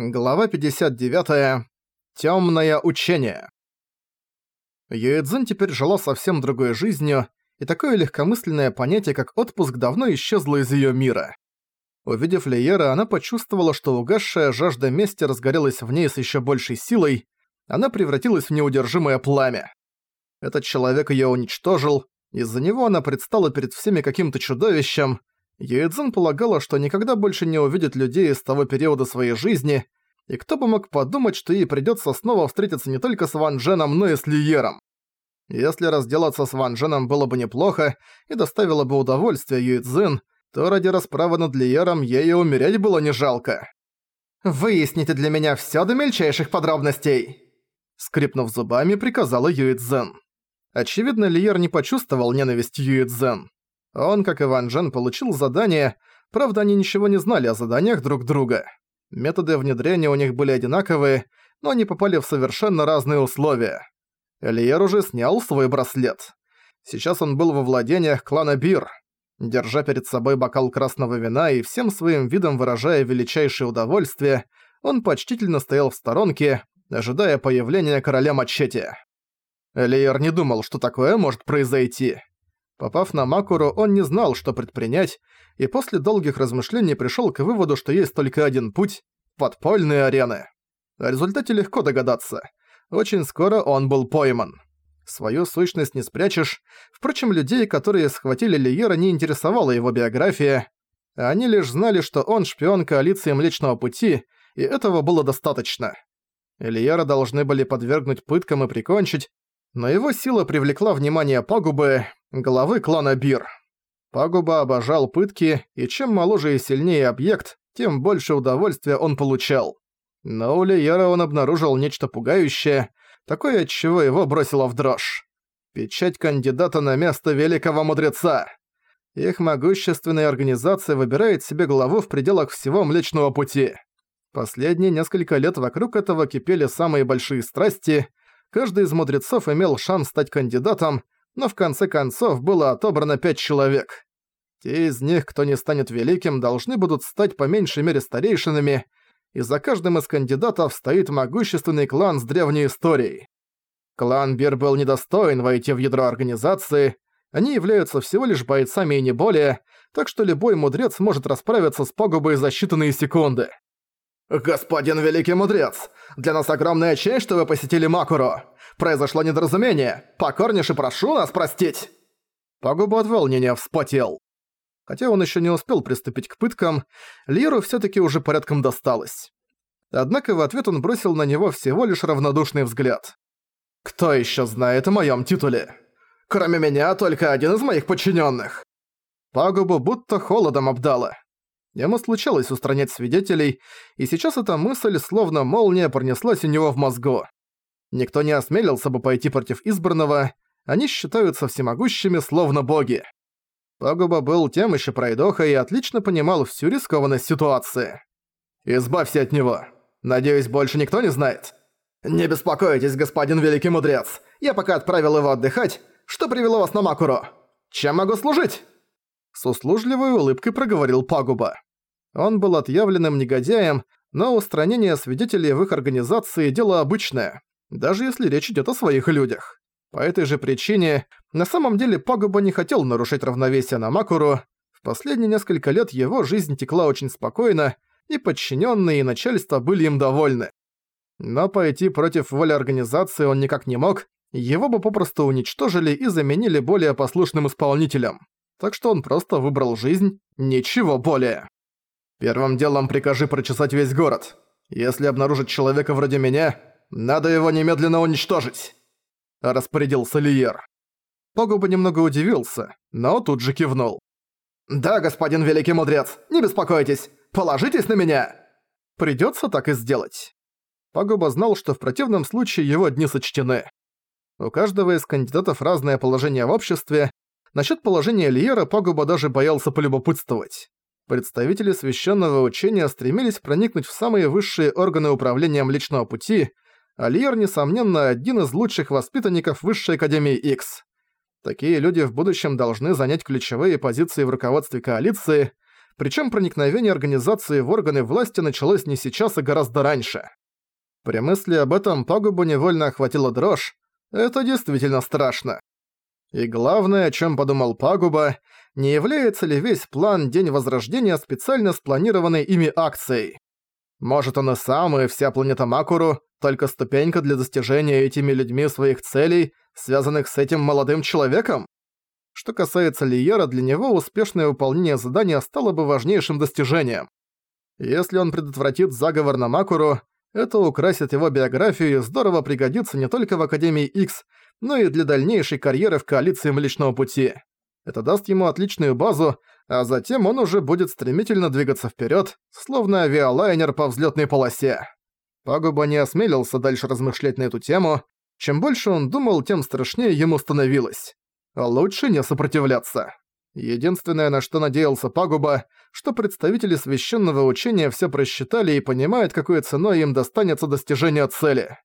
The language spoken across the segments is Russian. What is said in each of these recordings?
Глава 59. Тёмное учение. Юэцзин теперь жила совсем другой жизнью, и такое легкомысленное понятие, как отпуск, давно исчезло из её мира. Увидев Лиера, она почувствовала, что угасшая жажда мести разгорелась в ней с ещё большей силой, она превратилась в неудержимое пламя. Этот человек её уничтожил, из-за него она предстала перед всеми каким-то чудовищем, Юэцзин полагала, что никогда больше не увидит людей из того периода своей жизни, и кто бы мог подумать, что ей придётся снова встретиться не только с Ван Дженом, но и с Лиером. Если разделаться с Ван Дженом было бы неплохо и доставило бы удовольствие Юэцзин, то ради расправы над Лиером ей и умереть было не жалко. «Выясните для меня всё до мельчайших подробностей!» Скрипнув зубами, приказала Юэцзин. Очевидно, Лиер не почувствовал ненависть Юэцзин. Он, как и Ван Джен, получил задание, правда, они ничего не знали о заданиях друг друга. Методы внедрения у них были одинаковые, но они попали в совершенно разные условия. Элиер уже снял свой браслет. Сейчас он был во владениях клана Бир. Держа перед собой бокал красного вина и всем своим видом выражая величайшее удовольствие, он почтительно стоял в сторонке, ожидая появления короля Мачете. Элиер не думал, что такое может произойти. Попав на Макуру, он не знал, что предпринять, и после долгих размышлений пришёл к выводу, что есть только один путь – подпольные арены. О результате легко догадаться. Очень скоро он был пойман. Свою сущность не спрячешь. Впрочем, людей, которые схватили Лиера, не интересовала его биография. Они лишь знали, что он шпион коалиции Млечного Пути, и этого было достаточно. Лиера должны были подвергнуть пыткам и прикончить, но его сила привлекла внимание Пагубы, главы клана Бир. Пагуба обожал пытки, и чем моложе и сильнее объект, тем больше удовольствия он получал. Но у Лиера он обнаружил нечто пугающее, такое, от чего его бросило в дрожь. Печать кандидата на место великого мудреца. Их могущественная организация выбирает себе главу в пределах всего Млечного Пути. Последние несколько лет вокруг этого кипели самые большие страсти, каждый из мудрецов имел шанс стать кандидатом, но в конце концов было отобрано пять человек. Те из них, кто не станет великим, должны будут стать по меньшей мере старейшинами, и за каждым из кандидатов стоит могущественный клан с древней историей. Клан Бир был недостоин войти в ядро организации, они являются всего лишь бойцами и не более, так что любой мудрец может расправиться с погубой за считанные секунды. «Господин Великий Мудрец, для нас огромная честь, что вы посетили Макуру. Произошло недоразумение. Покорнейше прошу нас простить!» Пагуба от волнения вспотел. Хотя он еще не успел приступить к пыткам, Лиру все таки уже порядком досталось. Однако в ответ он бросил на него всего лишь равнодушный взгляд. «Кто еще знает о моем титуле? Кроме меня, только один из моих подчиненных. Пагубу будто холодом обдало. Ему случалось устранять свидетелей, и сейчас эта мысль, словно молния, пронеслась у него в мозгу. Никто не осмелился бы пойти против избранного, они считаются всемогущими, словно боги. Пагуба был тем еще пройдоха и отлично понимал всю рискованность ситуации. «Избавься от него. Надеюсь, больше никто не знает?» «Не беспокойтесь, господин Великий Мудрец. Я пока отправил его отдыхать. Что привело вас на Макуру? Чем могу служить?» С услужливой улыбкой проговорил Пагуба. Он был отъявленным негодяем, но устранение свидетелей в их организации – дело обычное, даже если речь идет о своих людях. По этой же причине, на самом деле Пагуба не хотел нарушать равновесие на Макуру, в последние несколько лет его жизнь текла очень спокойно, и подчиненные и начальство были им довольны. Но пойти против воли организации он никак не мог, его бы попросту уничтожили и заменили более послушным исполнителем. Так что он просто выбрал жизнь, ничего более. Первым делом прикажи прочесать весь город. Если обнаружить человека вроде меня, надо его немедленно уничтожить!» Распорядился Лиер. Погуба немного удивился, но тут же кивнул. «Да, господин Великий Мудрец, не беспокойтесь, положитесь на меня!» Придётся так и сделать. Пагуба знал, что в противном случае его дни сочтены. У каждого из кандидатов разное положение в обществе. Насчёт положения Лиера Пагуба даже боялся полюбопытствовать. Представители священного учения стремились проникнуть в самые высшие органы управления Млечного Пути, а Лиер, несомненно, один из лучших воспитанников Высшей Академии X. Такие люди в будущем должны занять ключевые позиции в руководстве коалиции, причем проникновение организации в органы власти началось не сейчас, а гораздо раньше. При мысли об этом пагубу невольно охватила дрожь. Это действительно страшно. И главное, о чем подумал Пагуба, не является ли весь план День Возрождения специально спланированной ими акцией. Может он и сам, и вся планета Макуру только ступенька для достижения этими людьми своих целей, связанных с этим молодым человеком? Что касается Лиера, для него успешное выполнение задания стало бы важнейшим достижением. Если он предотвратит заговор на Макуру, это украсит его биографию и здорово пригодится не только в Академии X, но и для дальнейшей карьеры в коалиции Млечного Пути. Это даст ему отличную базу, а затем он уже будет стремительно двигаться вперед, словно авиалайнер по взлетной полосе. Пагуба не осмелился дальше размышлять на эту тему. Чем больше он думал, тем страшнее ему становилось. Лучше не сопротивляться. Единственное, на что надеялся Пагуба, что представители священного учения все просчитали и понимают, какой ценой им достанется достижение цели.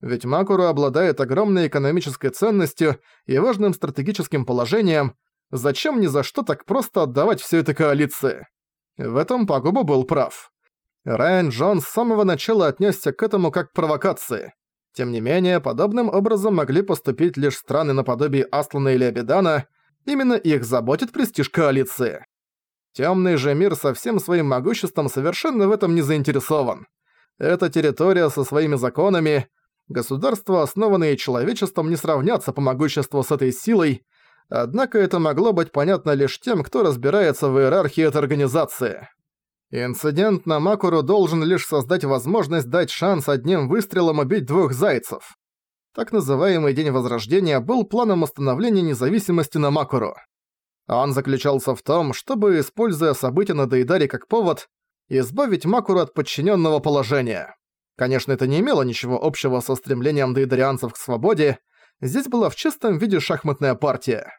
Ведь Макуру обладает огромной экономической ценностью и важным стратегическим положением, зачем ни за что так просто отдавать все это коалиции? В этом Пагуба был прав. Райан Джон с самого начала отнесся к этому как к провокации. Тем не менее, подобным образом могли поступить лишь страны наподобие Аслана или Абидана, именно их заботит престиж коалиции. Темный же мир со всем своим могуществом совершенно в этом не заинтересован. Эта территория со своими законами, государства, основанные человечеством, не сравнятся по могуществу с этой силой, однако это могло быть понятно лишь тем, кто разбирается в иерархии этой организации. Инцидент на Макуру должен лишь создать возможность дать шанс одним выстрелом убить двух зайцев. Так называемый День Возрождения был планом установления независимости на Макуру. Он заключался в том, чтобы, используя события на Дейдаре как повод, избавить Макуру от подчиненного положения. Конечно, это не имело ничего общего со стремлением дейдарианцев к свободе, здесь была в чистом виде шахматная партия.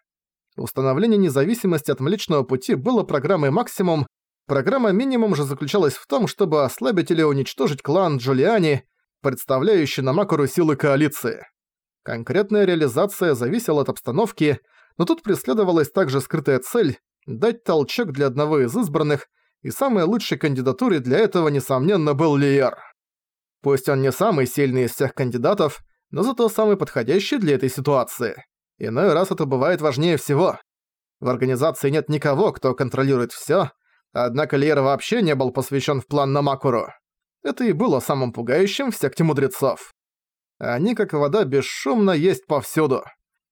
Установление независимости от Млечного Пути было программой «Максимум», программа «Минимум» же заключалась в том, чтобы ослабить или уничтожить клан Джулиани, представляющий на Макуру силы коалиции. Конкретная реализация зависела от обстановки, но тут преследовалась также скрытая цель – дать толчок для одного из избранных, и самой лучшей кандидатурой для этого, несомненно, был Лиер. Пусть он не самый сильный из всех кандидатов, но зато самый подходящий для этой ситуации. Иной раз это бывает важнее всего. В организации нет никого, кто контролирует всё, однако Лиер вообще не был посвящен в план на Макуру. Это и было самым пугающим в секте мудрецов. Они, как вода, бесшумно есть повсюду.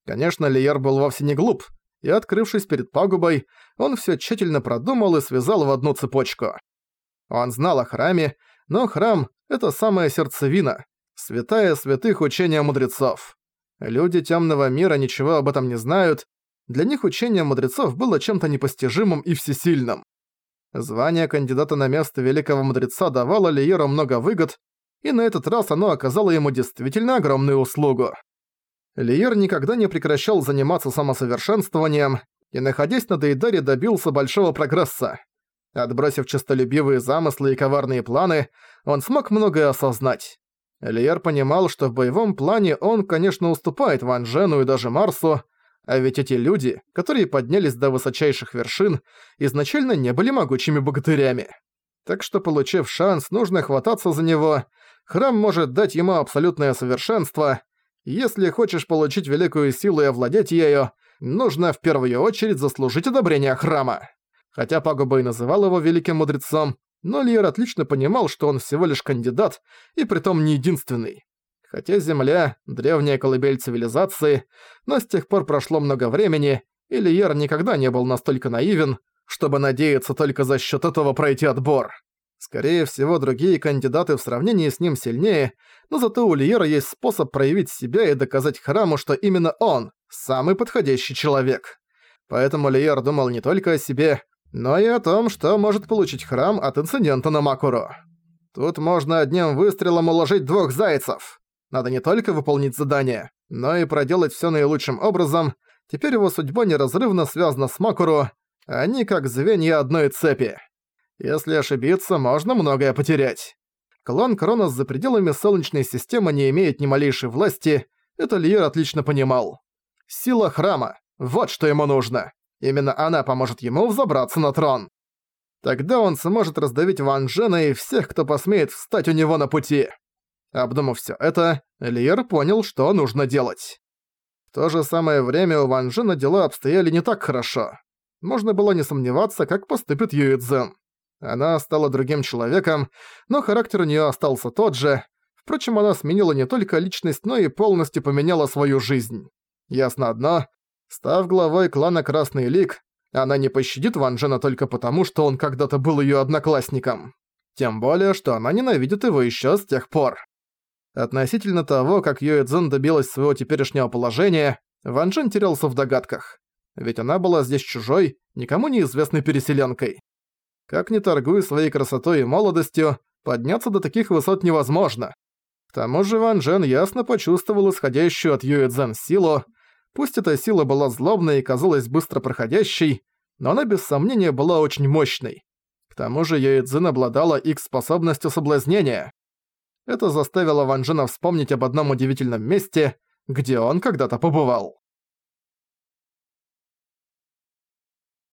Конечно, Лиер был вовсе не глуп, и, открывшись перед пагубой, он все тщательно продумал и связал в одну цепочку. Он знал о храме, но храм — это самая сердцевина, святая святых учения мудрецов. Люди темного мира ничего об этом не знают, для них учение мудрецов было чем-то непостижимым и всесильным. Звание кандидата на место великого мудреца давало Лиеру много выгод, и на этот раз оно оказало ему действительно огромную услугу. Лиер никогда не прекращал заниматься самосовершенствованием и, находясь на Дейдаре, добился большого прогресса. Отбросив честолюбивые замыслы и коварные планы, он смог многое осознать. Лиер понимал, что в боевом плане он, конечно, уступает Ван Джену и даже Марсу, а ведь эти люди, которые поднялись до высочайших вершин, изначально не были могучими богатырями. Так что, получив шанс, нужно хвататься за него. Храм может дать ему абсолютное совершенство, если хочешь получить великую силу и овладеть ею, нужно в первую очередь заслужить одобрение храма. Хотя Пагуба и называл его великим мудрецом, но Лиер отлично понимал, что он всего лишь кандидат, и притом не единственный. Хотя Земля — древняя колыбель цивилизации, но с тех пор прошло много времени, и Лиер никогда не был настолько наивен, чтобы надеяться только за счет этого пройти отбор. Скорее всего, другие кандидаты в сравнении с ним сильнее, но зато у Лиера есть способ проявить себя и доказать храму, что именно он – самый подходящий человек. Поэтому Лиер думал не только о себе, но и о том, что может получить храм от инцидента на Макуру. Тут можно одним выстрелом уложить двух зайцев. Надо не только выполнить задание, но и проделать все наилучшим образом. Теперь его судьба неразрывно связана с Макуру, они как звенья одной цепи. Если ошибиться, можно многое потерять. Клан Кронос за пределами Солнечной системы не имеет ни малейшей власти, это Лиер отлично понимал. Сила храма – вот что ему нужно. Именно она поможет ему взобраться на трон. Тогда он сможет раздавить Ван Джена и всех, кто посмеет встать у него на пути. Обдумав всё это, Лиер понял, что нужно делать. В то же самое время у Ван Джена дела обстояли не так хорошо. Можно было не сомневаться, как поступит Юи Цзэн. Она стала другим человеком, но характер у неё остался тот же. Впрочем, она сменила не только личность, но и полностью поменяла свою жизнь. Ясно одно, став главой клана Красный Лик, она не пощадит Ван Джена только потому, что он когда-то был её одноклассником. Тем более, что она ненавидит его ещё с тех пор. Относительно того, как Юэ Цзэн добилась своего теперешнего положения, Ван Джен терялся в догадках. Ведь она была здесь чужой, никому неизвестной переселенкой. Как ни торгуй своей красотой и молодостью, подняться до таких высот невозможно. К тому же Ван Джен ясно почувствовал исходящую от Юэ Цзэн силу. Пусть эта сила была злобной и казалась быстро проходящей, но она без сомнения была очень мощной. К тому же Юэ Цзэн обладала их способностью соблазнения. Это заставило Ван Джена вспомнить об одном удивительном месте, где он когда-то побывал.